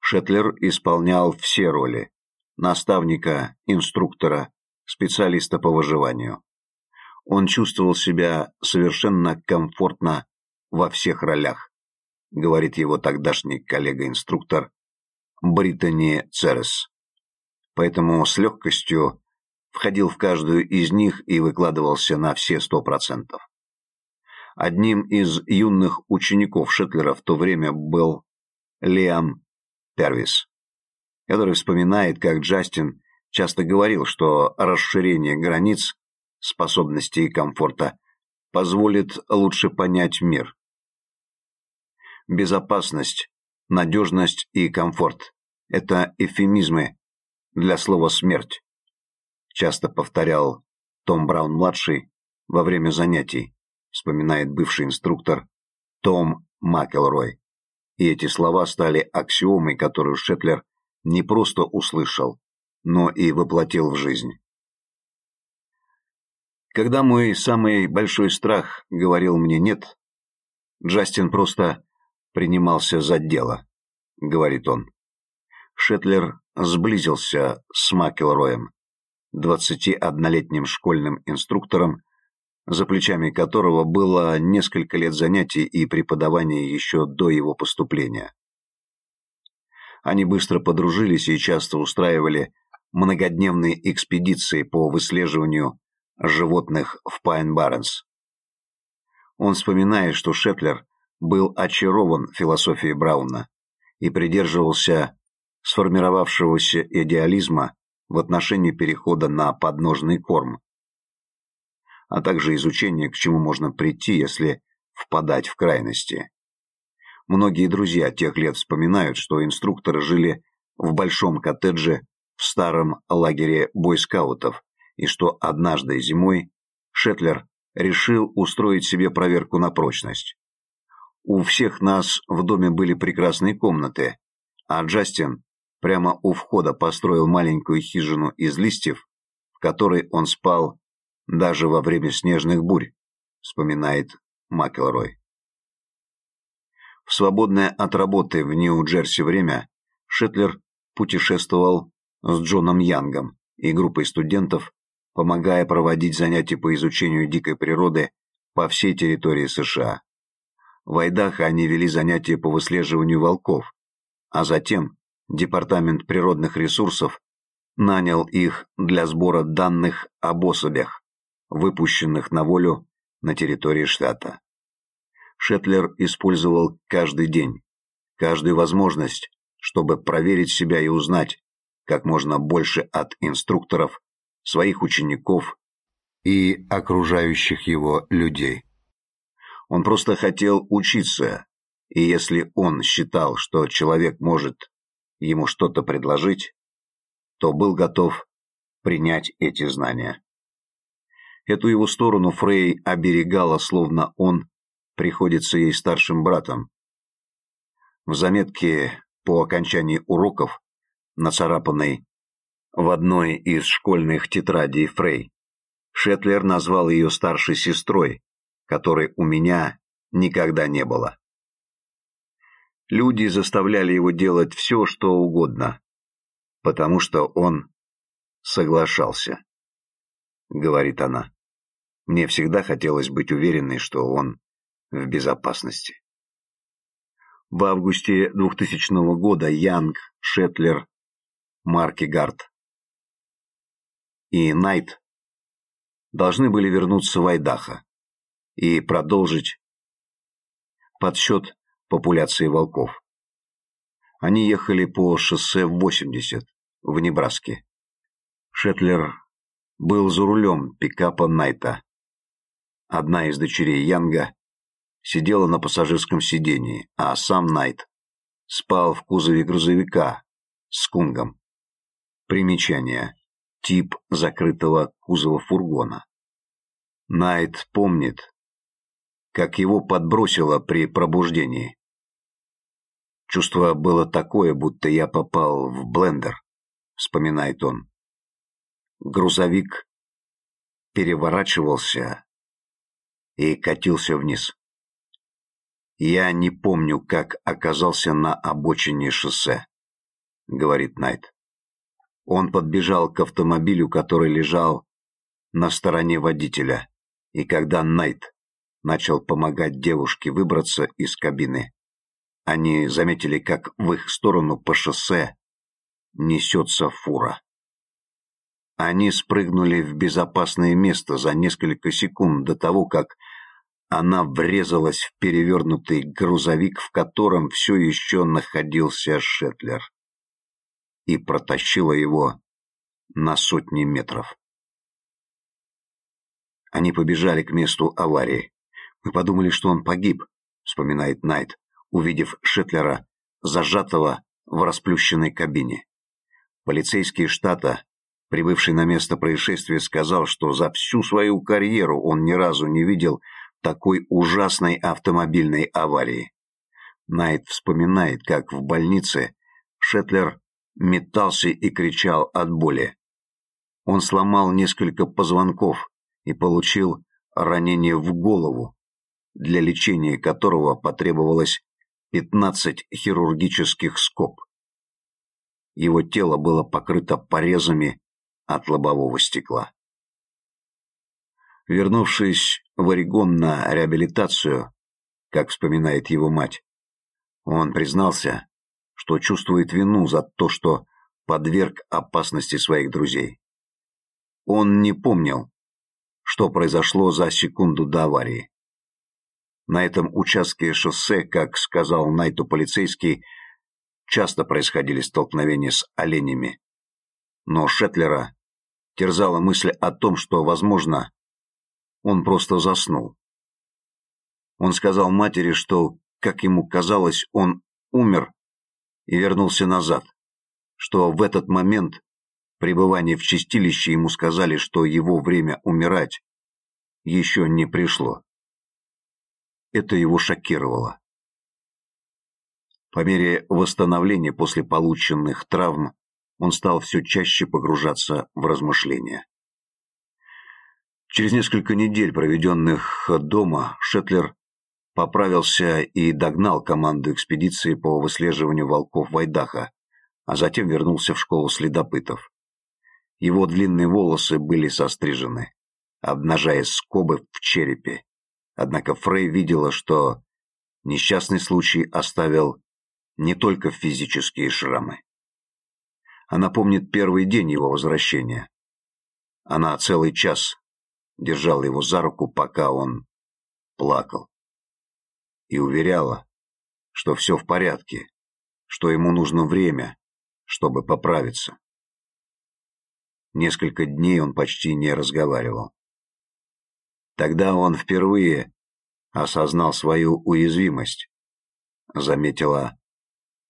Шетлер исполнял все роли – наставника, инструктора, специалиста по выживанию. Он чувствовал себя совершенно комфортно во всех ролях, говорит его тогдашний коллега-инструктор Британи Церес. Поэтому с легкостью входил в каждую из них и выкладывался на все сто процентов. Одним из юных учеников Шетлера в то время был Лиам Первис, который вспоминает, как Джастин часто говорил, что расширение границ способностей и комфорта позволит лучше понять мир. Безопасность, надежность и комфорт – это эвфемизмы для слова «смерть», часто повторял Том Браун-младший во время занятий, вспоминает бывший инструктор Том Макелрой. И эти слова стали аксиомой, которую Шетлер не просто услышал, но и воплотил в жизнь. Когда мой самый большой страх говорил мне «нет», Джастин просто принимался за дело, говорит он. Шетлер сблизился с Макелроем, 21-летним школьным инструктором, за плечами которого было несколько лет занятий и преподавания еще до его поступления. Они быстро подружились и часто устраивали многодневные экспедиции по выслеживанию животных в Пайн-Барренс. Он вспоминает, что Шетлер был очарован философией Брауна и придерживался сформировавшегося идеализма в отношении перехода на подножный корм, а также изучения, к чему можно прийти, если впадать в крайности. Многие друзья тех лет вспоминают, что инструкторы жили в большом коттедже в старом лагере бойскаутов, и что однажды зимой Шетлер решил устроить себе проверку на прочность. У всех нас в доме были прекрасные комнаты, а Джастин прямо у входа построил маленькую хижину из листьев, в которой он спал даже во время снежных бурь, вспоминает Макелрой. В свободное от работы в Нью-Джерси время Шетлер путешествовал с Джоном Янгом и группой студентов помогая проводить занятия по изучению дикой природы по всей территории США. В Айдахо они вели занятия по выслеживанию волков, а затем Департамент природных ресурсов нанял их для сбора данных об особях, выпущенных на волю на территории штата. Шетлер использовал каждый день, каждую возможность, чтобы проверить себя и узнать как можно больше от инструкторов своих учеников и окружающих его людей. Он просто хотел учиться, и если он считал, что человек может ему что-то предложить, то был готов принять эти знания. Эту его сторону Фрей оберегала, словно он приходится ей старшим братом. В заметке по окончании уроков, нацарапанной в одной из школьных тетрадей Фрей. Шетлер назвал ее старшей сестрой, которой у меня никогда не было. Люди заставляли его делать все, что угодно, потому что он соглашался, говорит она. Мне всегда хотелось быть уверенной, что он в безопасности. В августе 2000 года Янг, Шетлер, Маркигард и Найт должны были вернуться в Айдахо и продолжить подсчет популяции волков. Они ехали по шоссе 80 в Небраске. Шетлер был за рулем пикапа Найта. Одна из дочерей Янга сидела на пассажирском сидении, а сам Найт спал в кузове грузовика с кунгом. Примечание тип закрытого кузова фургона. Найт помнит, как его подбросило при пробуждении. Чувство было такое, будто я попал в блендер, вспоминает он. Грузовик переворачивался и катился вниз. Я не помню, как оказался на обочине шоссе, говорит Найт. Он подбежал к автомобилю, который лежал на стороне водителя, и когда Найт начал помогать девушке выбраться из кабины, они заметили, как в их сторону по шоссе несется фура. Они спрыгнули в безопасное место за несколько секунд до того, как она врезалась в перевернутый грузовик, в котором все еще находился Шетлер и протащила его на сотни метров. Они побежали к месту аварии. Мы подумали, что он погиб, вспоминает Найт, увидев Шетлера, зажатого в расплющенной кабине. Полицейский штата, прибывший на место происшествия, сказал, что за всю свою карьеру он ни разу не видел такой ужасной автомобильной аварии. Найт вспоминает, как в больнице Шетлер метался и кричал от боли. Он сломал несколько позвонков и получил ранение в голову, для лечения которого потребовалось 15 хирургических скоб. Его тело было покрыто порезами от лобового стекла. Вернувшись в Орегон на реабилитацию, как вспоминает его мать, он признался, что чувствует вину за то, что подверг опасности своих друзей. Он не помнил, что произошло за секунду до аварии. На этом участке шоссе, как сказал Найту полицейский, часто происходили столкновения с оленями. Но Шетлера терзала мысль о том, что, возможно, он просто заснул. Он сказал матери, что, как ему казалось, он умер и вернулся назад, что в этот момент пребывания в чистилище ему сказали, что его время умирать еще не пришло. Это его шокировало. По мере восстановления после полученных травм он стал все чаще погружаться в размышления. Через несколько недель, проведенных дома, Шетлер поправился и догнал команду экспедиции по выслеживанию волков Вайдаха, а затем вернулся в школу следопытов. Его длинные волосы были сострижены, обнажая скобы в черепе. Однако Фрей видела, что несчастный случай оставил не только физические шрамы. Она помнит первый день его возвращения. Она целый час держала его за руку, пока он плакал. И уверяла, что все в порядке, что ему нужно время, чтобы поправиться. Несколько дней он почти не разговаривал. Тогда он впервые осознал свою уязвимость, заметила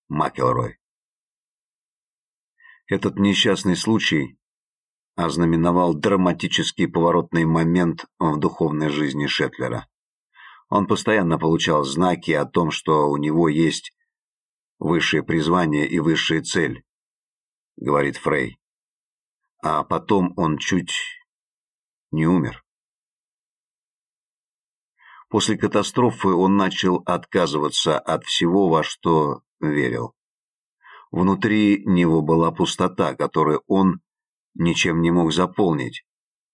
Макелрой. Этот несчастный случай ознаменовал драматический поворотный момент в духовной жизни Шетлера. Он постоянно получал знаки о том, что у него есть высшее призвание и высшая цель, говорит Фрей. А потом он чуть не умер. После катастрофы он начал отказываться от всего, во что верил. Внутри него была пустота, которую он ничем не мог заполнить,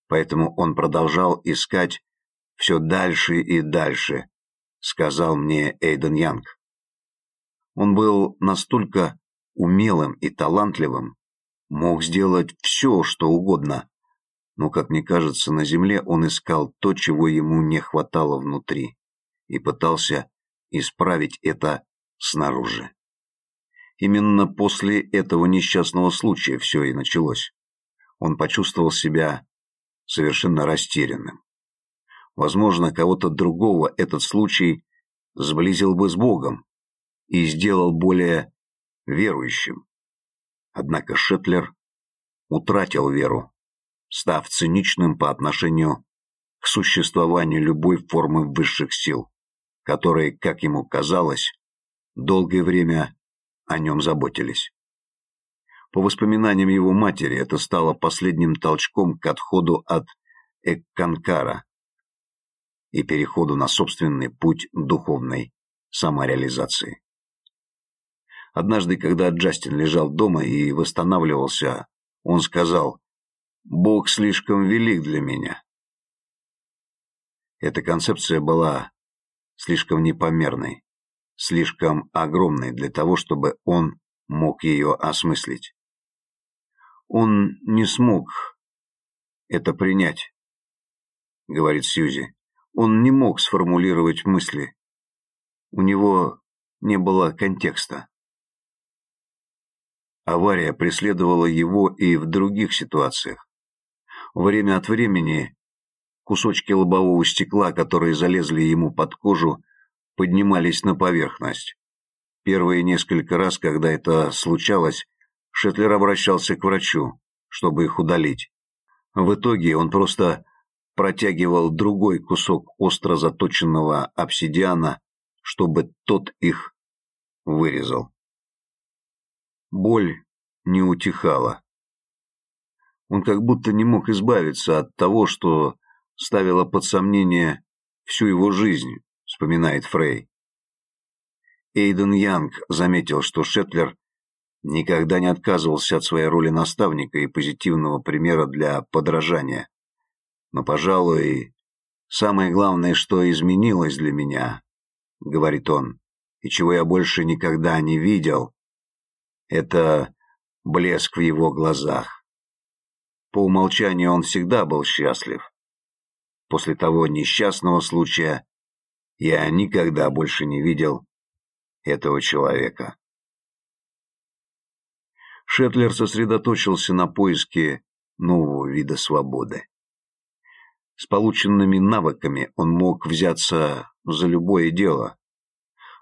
поэтому он продолжал искать все дальше и дальше, сказал мне Эйден Янг. Он был настолько умелым и талантливым, мог сделать все, что угодно, но, как мне кажется, на земле он искал то, чего ему не хватало внутри, и пытался исправить это снаружи. Именно после этого несчастного случая все и началось. Он почувствовал себя совершенно растерянным. Возможно, кого-то другого этот случай сблизил бы с Богом и сделал более верующим. Однако Шетлер утратил веру став циничным по отношению к существованию любой формы высших сил, которые, как ему казалось, долгое время о нем заботились. По воспоминаниям его матери, это стало последним толчком к отходу от Экканкара и переходу на собственный путь духовной самореализации. Однажды, когда Джастин лежал дома и восстанавливался, он сказал, Бог слишком велик для меня. Эта концепция была слишком непомерной, слишком огромной для того, чтобы он мог ее осмыслить. Он не смог это принять, говорит Сьюзи. Он не мог сформулировать мысли. У него не было контекста. Авария преследовала его и в других ситуациях. Время от времени Кусочки лобового стекла, которые залезли ему под кожу, поднимались на поверхность. Первые несколько раз, когда это случалось, Шетлер обращался к врачу, чтобы их удалить. В итоге он просто протягивал другой кусок остро заточенного обсидиана, чтобы тот их вырезал. Боль не утихала. Он как будто не мог избавиться от того, что ставило под сомнение всю его жизнь, вспоминает Фрей. Эйден Янг заметил, что Шетлер никогда не отказывался от своей роли наставника и позитивного примера для подражания. Но, пожалуй, самое главное, что изменилось для меня, говорит он, и чего я больше никогда не видел, это блеск в его глазах. По умолчанию он всегда был счастлив. После того несчастного случая я никогда больше не видел этого человека. Шетлер сосредоточился на поиске нового вида свободы. С полученными навыками он мог взяться за любое дело.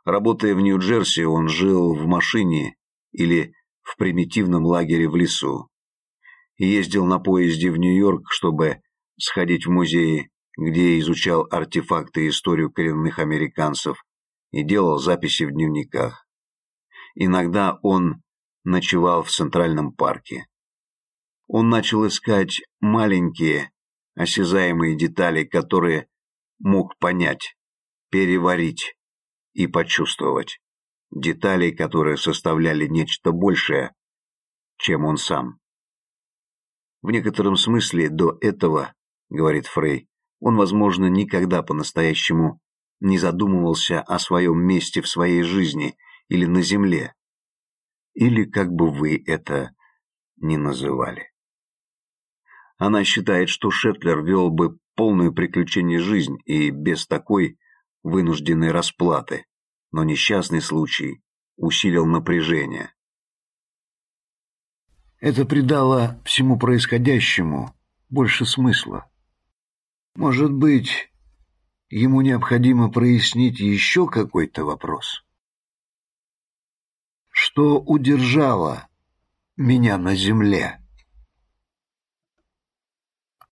Работая в Нью-Джерси, он жил в машине или в примитивном лагере в лесу. Ездил на поезде в Нью-Йорк, чтобы сходить в музей, где изучал артефакты и историю коренных американцев и делал записи в дневниках. Иногда он ночевал в Центральном парке. Он начал искать маленькие, осязаемые детали, которые мог понять, переварить и почувствовать. Детали, которые составляли нечто большее, чем он сам. В некотором смысле до этого, говорит Фрей, он, возможно, никогда по-настоящему не задумывался о своем месте в своей жизни или на земле, или как бы вы это ни называли. Она считает, что Шетлер вел бы полную приключение жизнь и без такой вынужденной расплаты, но несчастный случай усилил напряжение. Это придало всему происходящему больше смысла. Может быть, ему необходимо прояснить еще какой-то вопрос? Что удержало меня на земле?